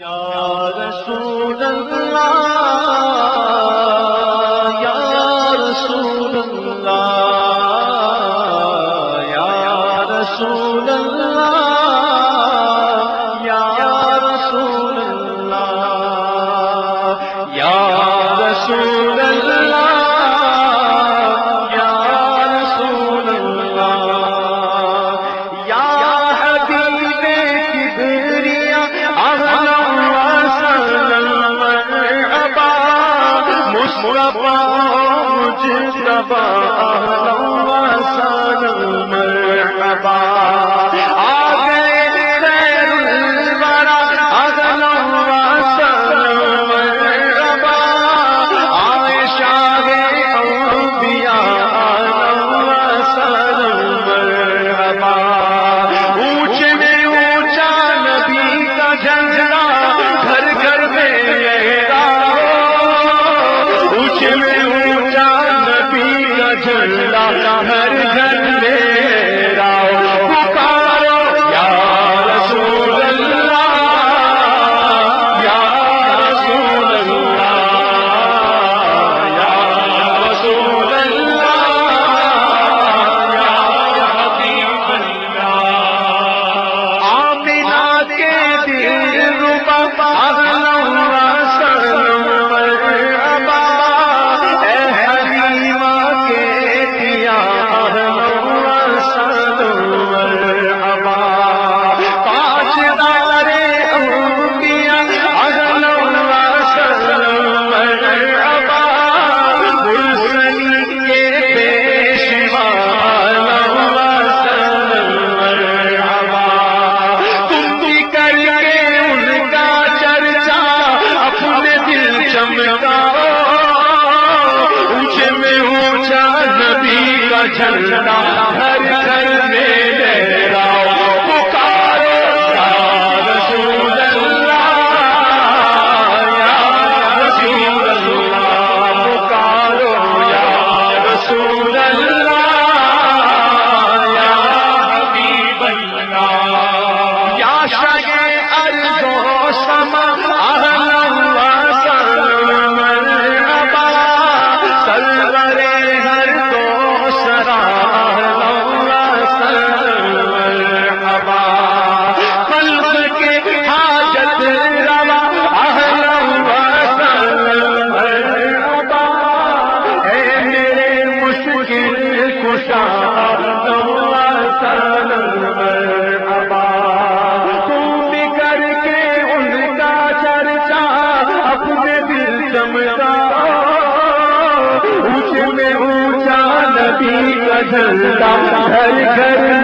رسول مربا جھنڈا ہر گھر میں گھر گھر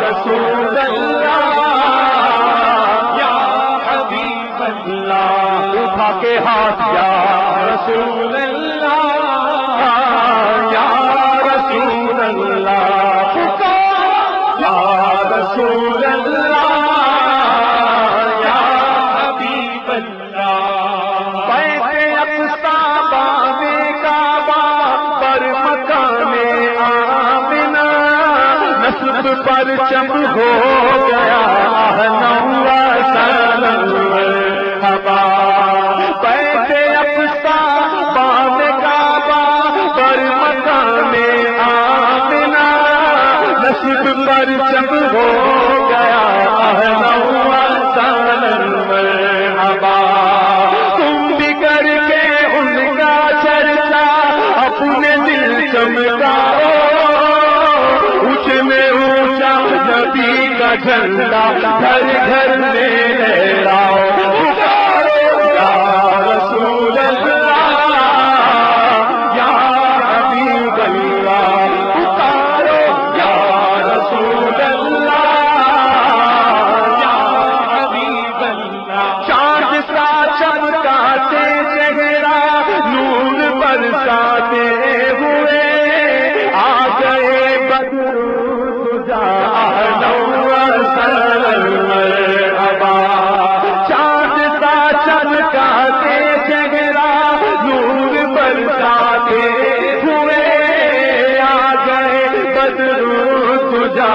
رسول اللہ اٹھا کے ہاتھ یا رسول اللہ۔ پرچم ہو گیا نوا سر ہوا۔ بیٹھے اپتا باد کعبہ پر مکان آمنا۔ نصیب پرچم ٹھنڈا گھر گھر جا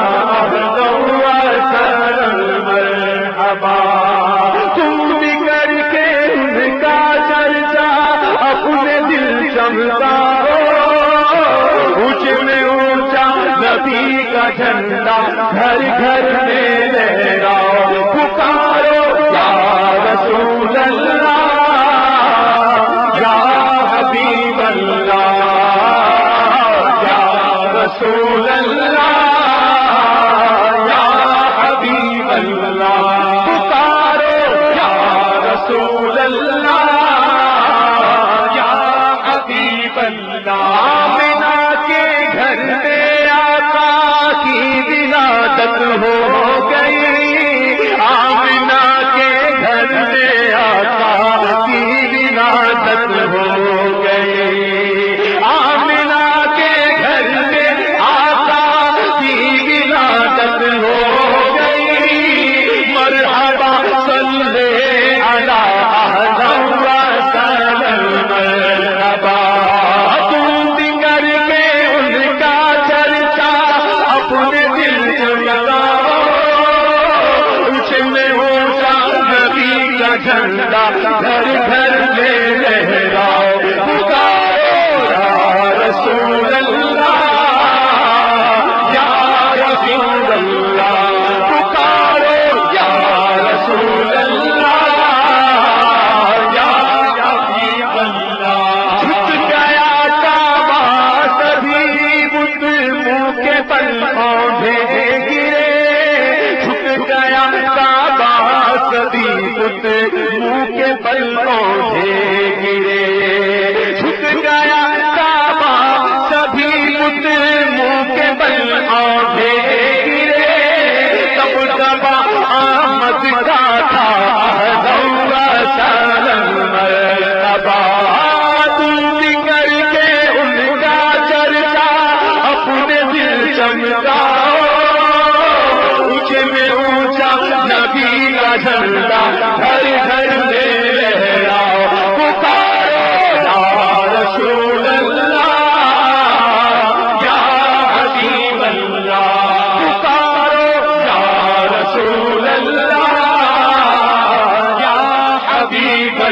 مرحبا۔ تم بھی کر کے کا چرچا اپنے دل چمتا اونچ میں اونچا نبی کا جھنڈا گھر گھر میں لہرا پکارو یا رسول اللہ، یا حبیب اللہ، یا رسول اللہ۔ ہو گئی۔ آمنا کے گھر میں آتا کی ولادت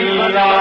اللہ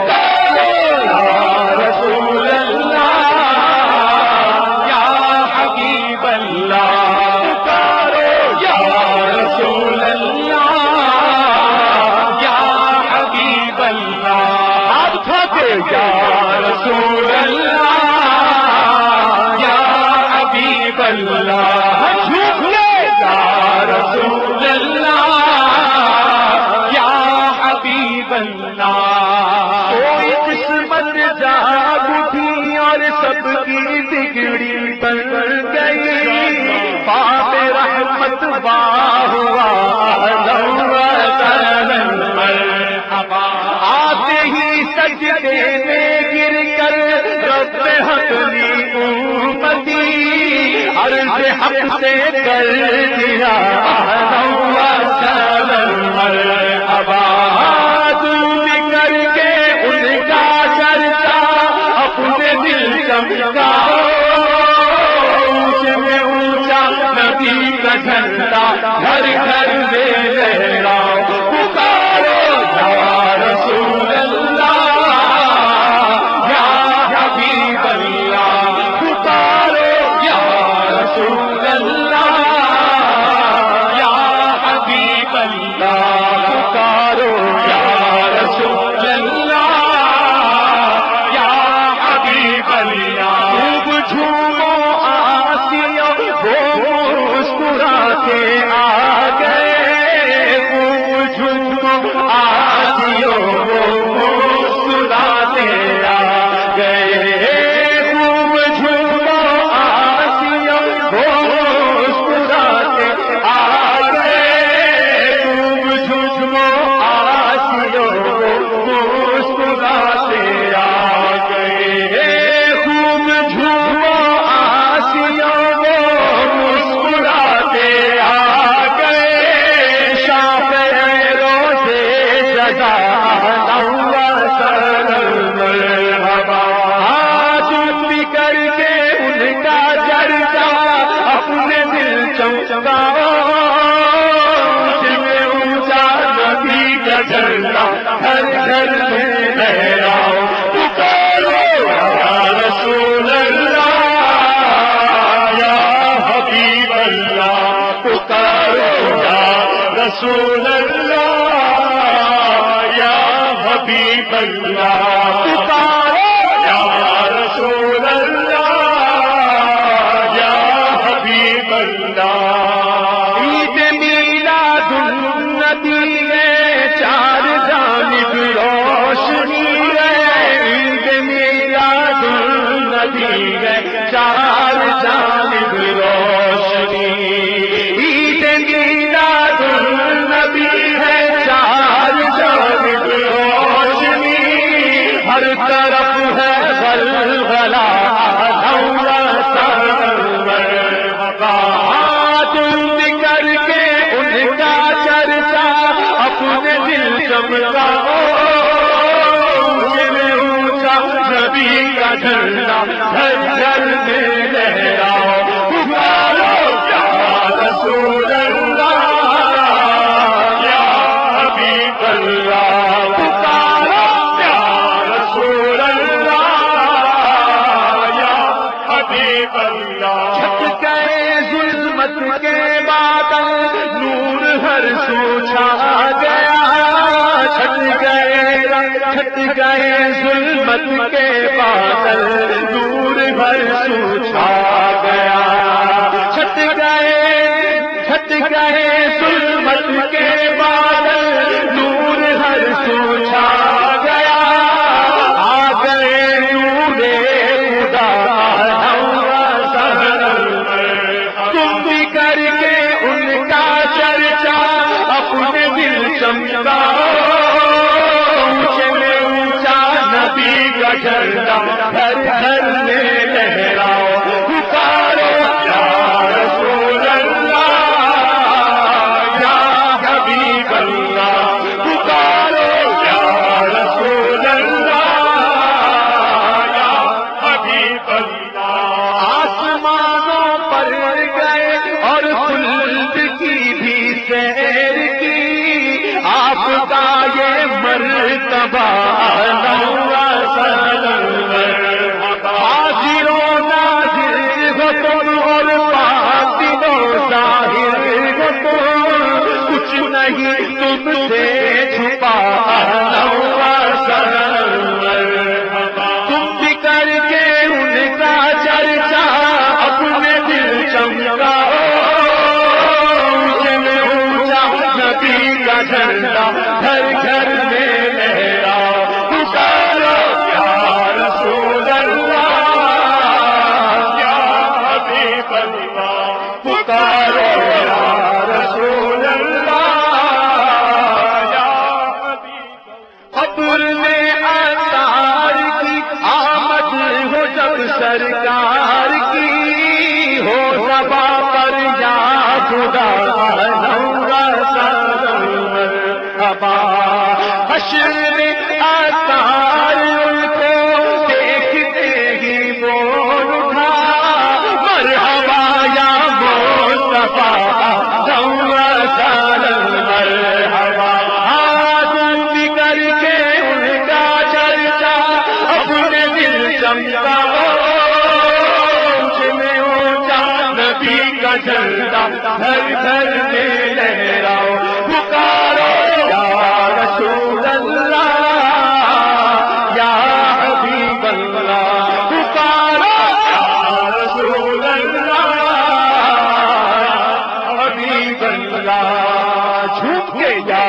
رسول اللہ یا حبیب اللہ جھوٹ یا رسول اللہ یا حبیب اللہ کوئی قسمت جاگ اٹھی اور سب کی بگڑی بن گئی پاپ رحمت واہ آتے ہی سجدے میں گر کر رب حقلی امتی عرض حق سے کر دیا۔ کر کے ان کا چرچا اپنے دل چمکا میں اونچا نبی کا جھنڈا، گھر گھر میں لہراؤ جھنڈا ہر گھر میں لہراؤ پکارو یا رسول اللہ، یا حبیب اللہ، پکارو یا رسول اللہ، یا حبیب اللہ، پکارو۔ جھنڈا گھر گھر میں لہراؤ پکارو یا رسول چھٹ گئے چھٹ گئے ظلمت کے بادل، دور بھر سوچا گیا۔ چھٹ گئے چھٹ گئے ظلمت کے بادل، دور ہر سو نبی خدا مرحبا حشر آثار